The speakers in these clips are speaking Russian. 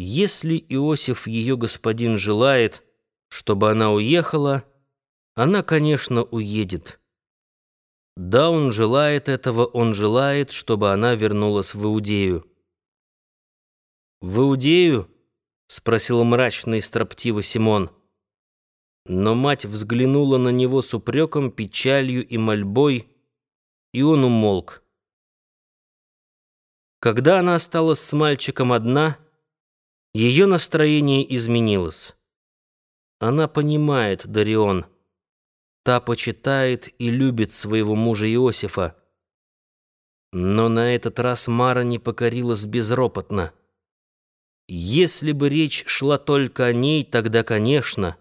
Если Иосиф, ее господин, желает, чтобы она уехала, она, конечно, уедет. Да, он желает этого, он желает, чтобы она вернулась в Иудею. «В Иудею?» — спросил мрачно и строптиво Симон. Но мать взглянула на него с упреком, печалью и мольбой, и он умолк. Когда она осталась с мальчиком одна, ее настроение изменилось. Она понимает Дарион. Та почитает и любит своего мужа Иосифа. Но на этот раз Мара не покорилась безропотно. Если бы речь шла только о ней, тогда, конечно.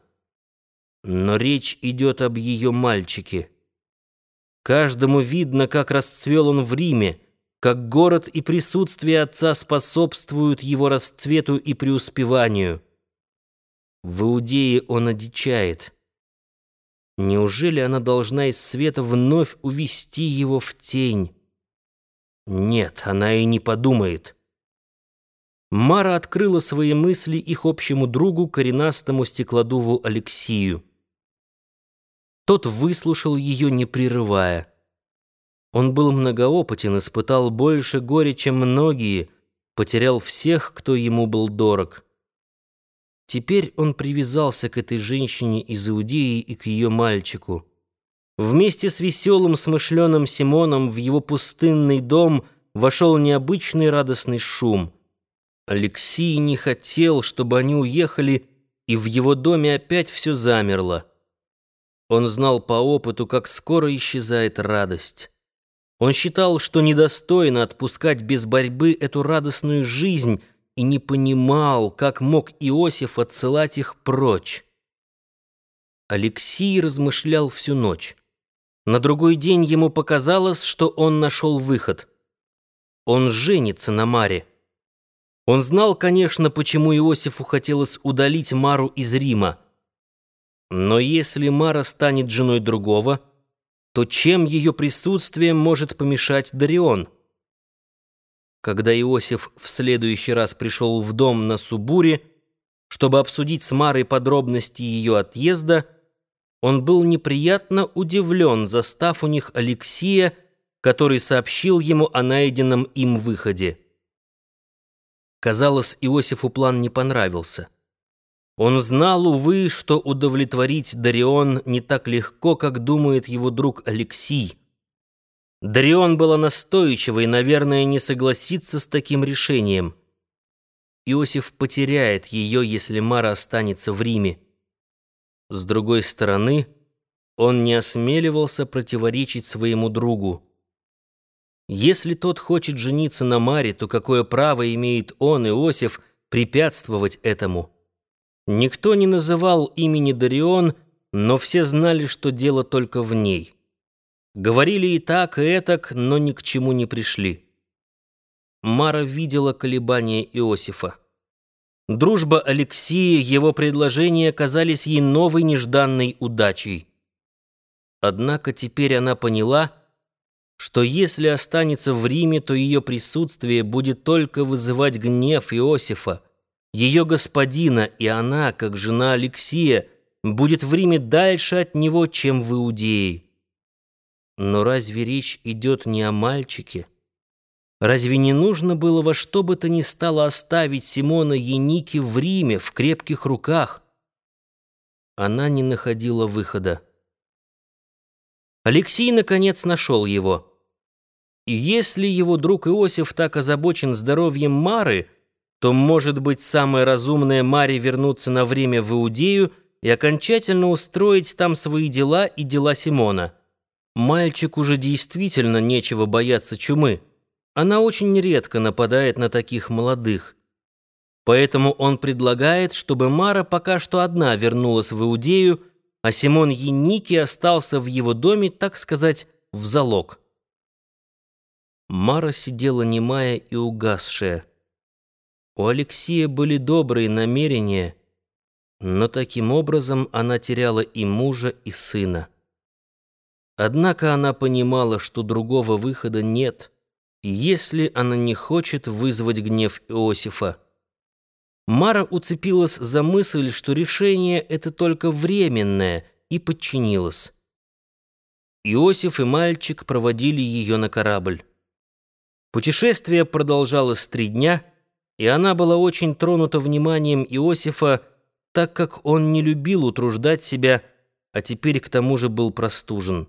Но речь идет об ее мальчике. Каждому видно, как расцвел он в Риме, как город и присутствие отца способствуют его расцвету и преуспеванию. В Иудее он одичает. Неужели она должна из света вновь увести его в тень? Нет, она и не подумает. Мара открыла свои мысли их общему другу, коренастому стеклодуву Алексию. Тот выслушал ее, не прерывая. Он был многоопытен, испытал больше горя, чем многие, потерял всех, кто ему был дорог. Теперь он привязался к этой женщине из Иудеи и к ее мальчику. Вместе с веселым, смышленым Симоном в его пустынный дом вошел необычный радостный шум — Алексей не хотел, чтобы они уехали, и в его доме опять все замерло. Он знал по опыту, как скоро исчезает радость. Он считал, что недостойно отпускать без борьбы эту радостную жизнь, и не понимал, как мог Иосиф отсылать их прочь. Алексей размышлял всю ночь. На другой день ему показалось, что он нашел выход. Он женится на Маре. Он знал, конечно, почему Иосифу хотелось удалить Мару из Рима. Но если Мара станет женой другого, то чем ее присутствие может помешать Дарион? Когда Иосиф в следующий раз пришел в дом на Субуре, чтобы обсудить с Марой подробности ее отъезда, он был неприятно удивлен, застав у них Алексия, который сообщил ему о найденном им выходе. Казалось, Иосифу план не понравился. Он знал, увы, что удовлетворить Дарион не так легко, как думает его друг Алексий. Дарион была настойчива и, наверное, не согласится с таким решением. Иосиф потеряет ее, если Мара останется в Риме. С другой стороны, он не осмеливался противоречить своему другу. Если тот хочет жениться на Маре, то какое право имеет он, Иосиф, препятствовать этому? Никто не называл имени Дарион, но все знали, что дело только в ней. Говорили и так, и этак, но ни к чему не пришли. Мара видела колебания Иосифа. Дружба Алексея, его предложения казались ей новой нежданной удачей. Однако теперь она поняла, что если останется в Риме, то ее присутствие будет только вызывать гнев Иосифа, ее господина, и она, как жена Алексия, будет в Риме дальше от него, чем в Иудее. Но разве речь идет не о мальчике? Разве не нужно было во что бы то ни стало оставить Симона Еники в Риме в крепких руках? Она не находила выхода. Алексей, наконец, нашел его. И если его друг Иосиф так озабочен здоровьем Мары, то, может быть, самое разумное Маре вернуться на время в Иудею и окончательно устроить там свои дела и дела Симона. Мальчик уже действительно нечего бояться чумы. Она очень редко нападает на таких молодых. Поэтому он предлагает, чтобы Мара пока что одна вернулась в Иудею, а Симон Еники остался в его доме, так сказать, в залог. Мара сидела немая и угасшая. У Алексея были добрые намерения, но таким образом она теряла и мужа, и сына. Однако она понимала, что другого выхода нет, если она не хочет вызвать гнев Иосифа. Мара уцепилась за мысль, что решение это только временное, и подчинилась. Иосиф и мальчик проводили ее на корабль. Путешествие продолжалось три дня, и она была очень тронута вниманием Иосифа, так как он не любил утруждать себя, а теперь к тому же был простужен.